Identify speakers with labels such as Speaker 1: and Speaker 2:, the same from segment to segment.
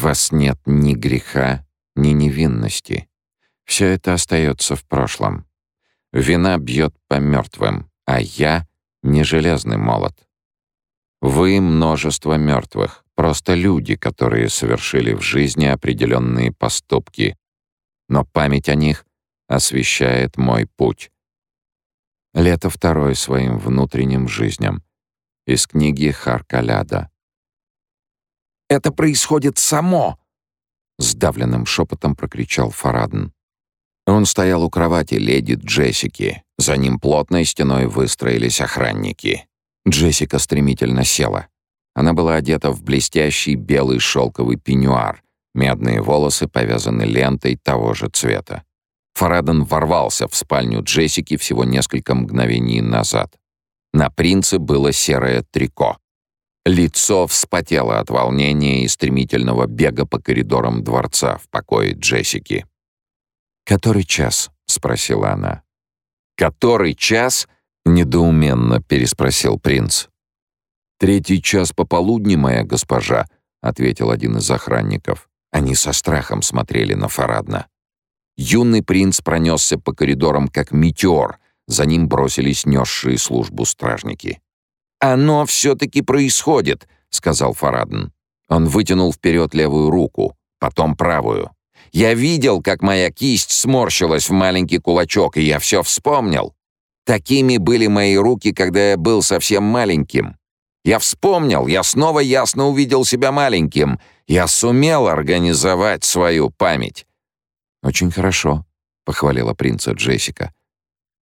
Speaker 1: Вас нет ни греха, ни невинности. Все это остается в прошлом. Вина бьет по мертвым, а я — не железный молот. Вы — множество мертвых, просто люди, которые совершили в жизни определенные поступки. Но память о них освещает мой путь. Лето второе своим внутренним жизням. Из книги Харкаляда.
Speaker 2: «Это происходит само!»
Speaker 1: — сдавленным шепотом прокричал Фарадн. Он стоял у кровати леди Джессики. За ним плотной стеной выстроились охранники. Джессика стремительно села. Она была одета в блестящий белый шелковый пеньюар. Медные волосы повязаны лентой того же цвета. Фараден ворвался в спальню Джессики всего несколько мгновений назад. На принце было серое трико. Лицо вспотело от волнения и стремительного бега по коридорам дворца в покое Джессики. «Который час?» — спросила она. «Который час?» — недоуменно переспросил принц. «Третий час пополудни, моя госпожа», — ответил один из охранников. Они со страхом смотрели на Фарадна. Юный принц пронесся по коридорам, как метеор. За ним бросились несшие службу стражники. «Оно все-таки происходит», — сказал Фарадн. Он вытянул вперед левую руку, потом правую. «Я видел, как моя кисть сморщилась в маленький кулачок, и я все вспомнил. Такими были мои руки, когда я был совсем маленьким. Я вспомнил, я снова ясно увидел себя маленьким. Я сумел организовать свою память. «Очень хорошо», — похвалила принца Джессика.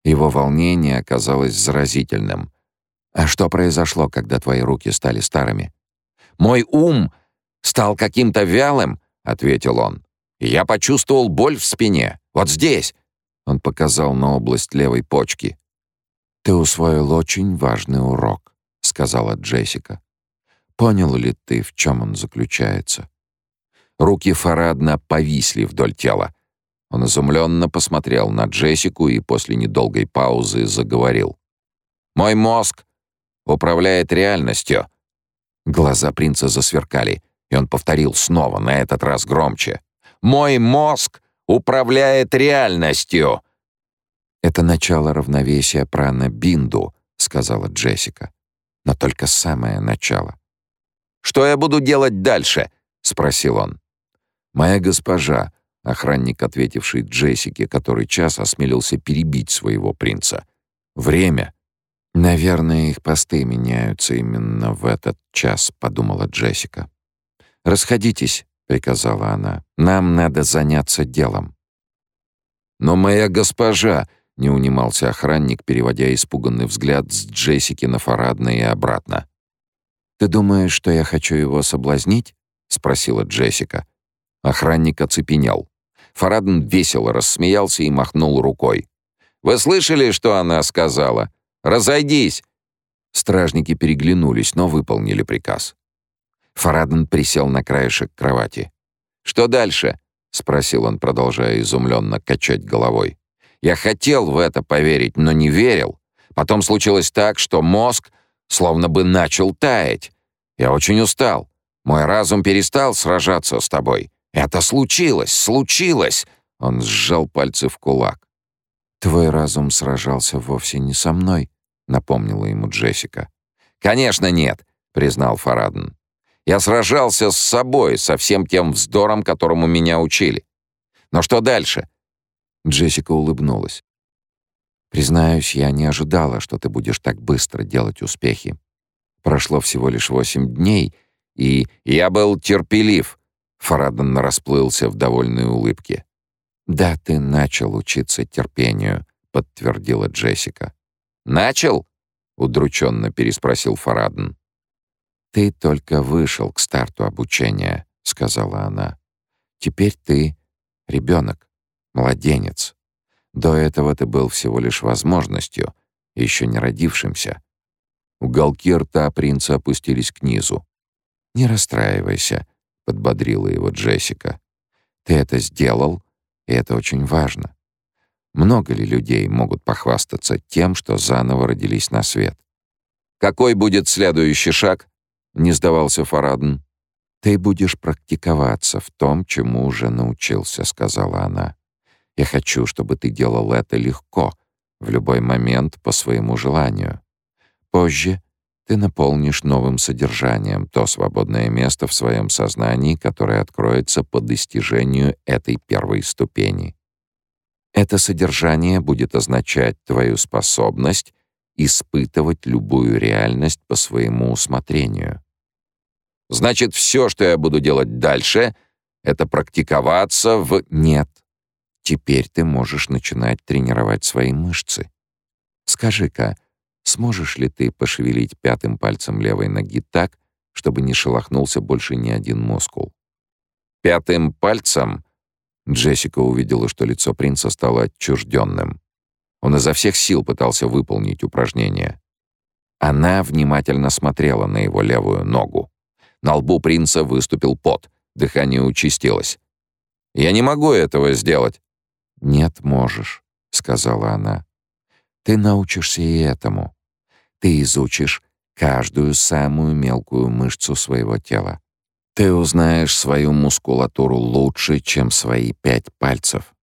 Speaker 1: Его волнение оказалось заразительным. «А что произошло, когда твои руки стали старыми?» «Мой ум стал каким-то вялым», — ответил он. «И я почувствовал боль в спине. Вот здесь». Он показал на область левой почки. «Ты усвоил очень важный урок», — сказала Джессика. «Понял ли ты, в чем он заключается?» Руки Фарадна повисли вдоль тела. Он изумленно посмотрел на Джессику и после недолгой паузы заговорил. «Мой мозг управляет реальностью». Глаза принца засверкали, и он повторил снова, на этот раз громче. «Мой мозг управляет реальностью!» «Это начало равновесия прана Бинду», — сказала Джессика. «Но только самое начало». «Что я буду делать дальше?» — спросил он. «Моя госпожа, Охранник, ответивший Джессике, который час осмелился перебить своего принца. «Время!» «Наверное, их посты меняются именно в этот час», — подумала Джессика. «Расходитесь», — приказала она. «Нам надо заняться делом». «Но моя госпожа!» — не унимался охранник, переводя испуганный взгляд с Джессики на Фарадна и обратно. «Ты думаешь, что я хочу его соблазнить?» — спросила Джессика. Охранник оцепенел. Фарадн весело рассмеялся и махнул рукой. «Вы слышали, что она сказала? Разойдись!» Стражники переглянулись, но выполнили приказ. Фарадн присел на краешек кровати. «Что дальше?» — спросил он, продолжая изумленно качать головой. «Я хотел в это поверить, но не верил. Потом случилось так, что мозг словно бы начал таять. Я очень устал. Мой разум перестал сражаться с тобой. Это случилось, случилось!» Он сжал пальцы в кулак. «Твой разум сражался вовсе не со мной», — напомнила ему Джессика. «Конечно нет», — признал Фарадн. «Я сражался с собой, со всем тем вздором, которому меня учили. Но что дальше?» Джессика улыбнулась. «Признаюсь, я не ожидала, что ты будешь так быстро делать успехи. Прошло всего лишь восемь дней, и я был терпелив», Фарадон расплылся в довольной улыбке. «Да, ты начал учиться терпению», — подтвердила Джессика. «Начал?» — удрученно переспросил Фарадон. «Ты только вышел к старту обучения», — сказала она. «Теперь ты ребенок, младенец. До этого ты был всего лишь возможностью, еще не родившимся». Уголки рта принца опустились к низу. «Не расстраивайся», — подбодрила его Джессика. «Ты это сделал, и это очень важно. Много ли людей могут похвастаться тем, что заново родились на свет?» «Какой будет следующий шаг?» — не сдавался Фарадн. «Ты будешь практиковаться в том, чему уже научился», — сказала она. «Я хочу, чтобы ты делал это легко, в любой момент по своему желанию. Позже ты наполнишь новым содержанием то свободное место в своем сознании, которое откроется по достижению этой первой ступени. Это содержание будет означать твою способность испытывать любую реальность по своему усмотрению. Значит, все, что я буду делать дальше, это практиковаться в... Нет. Теперь ты можешь начинать тренировать свои мышцы. Скажи-ка, Сможешь ли ты пошевелить пятым пальцем левой ноги так, чтобы не шелохнулся больше ни один мускул? Пятым пальцем Джессика увидела, что лицо принца стало отчужденным. Он изо всех сил пытался выполнить упражнение. Она внимательно смотрела на его левую ногу. На лбу принца выступил пот, дыхание участилось. «Я не могу этого сделать». «Нет, можешь», — сказала она. «Ты научишься и этому. Ты изучишь каждую самую мелкую мышцу своего тела. Ты узнаешь свою мускулатуру лучше, чем свои пять пальцев.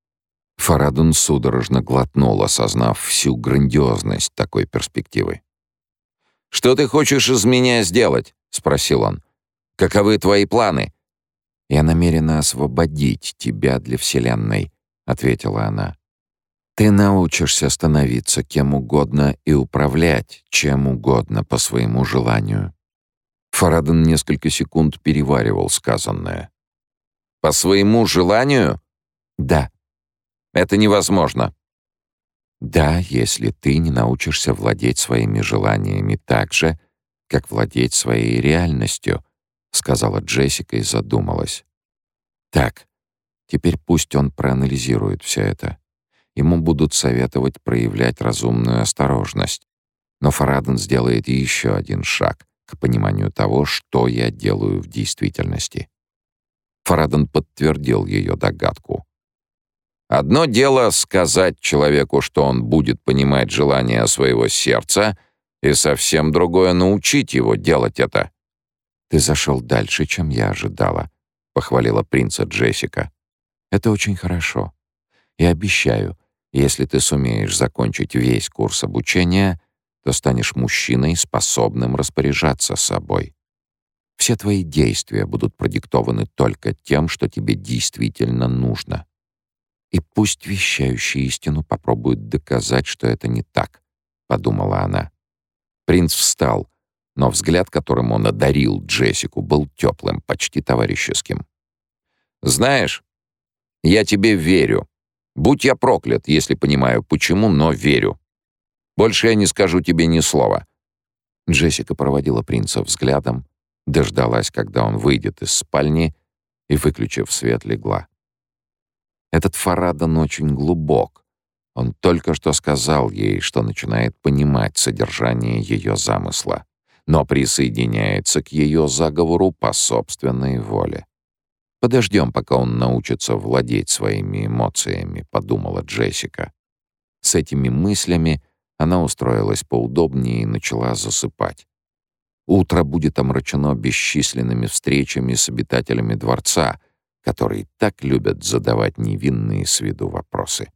Speaker 1: Фарадун судорожно глотнул, осознав всю грандиозность такой перспективы. «Что ты хочешь из меня сделать?» — спросил он. «Каковы твои планы?» «Я намерена освободить тебя для Вселенной», — ответила она. Ты научишься становиться кем угодно и управлять чем угодно по своему желанию. Фараден несколько секунд переваривал сказанное. «По своему желанию?» «Да». «Это невозможно». «Да, если ты не научишься владеть своими желаниями так же, как владеть своей реальностью», — сказала Джессика и задумалась. «Так, теперь пусть он проанализирует все это ему будут советовать проявлять разумную осторожность. Но Фараден сделает еще один шаг пониманию того, что я делаю в действительности. Фараден подтвердил ее догадку. Одно дело сказать человеку, что он будет понимать желания своего сердца, и совсем другое — научить его делать это. «Ты зашел дальше, чем я ожидала», — похвалила принца Джессика. «Это очень хорошо. И обещаю, если ты сумеешь закончить весь курс обучения, то станешь мужчиной, способным распоряжаться собой. Все твои действия будут продиктованы только тем, что тебе действительно нужно. И пусть вещающий истину попробует доказать, что это не так, — подумала она. Принц встал, но взгляд, которым он одарил Джессику, был теплым, почти товарищеским. «Знаешь, я тебе верю», Будь я проклят, если понимаю, почему, но верю. Больше я не скажу тебе ни слова». Джессика проводила принца взглядом, дождалась, когда он выйдет из спальни и, выключив свет, легла. Этот Фарадан очень глубок. Он только что сказал ей, что начинает понимать содержание ее замысла, но присоединяется к ее заговору по собственной воле. «Подождем, пока он научится владеть своими эмоциями», — подумала Джессика. С этими мыслями она устроилась поудобнее и начала засыпать. Утро будет омрачено бесчисленными встречами с обитателями дворца, которые так любят задавать невинные с виду вопросы.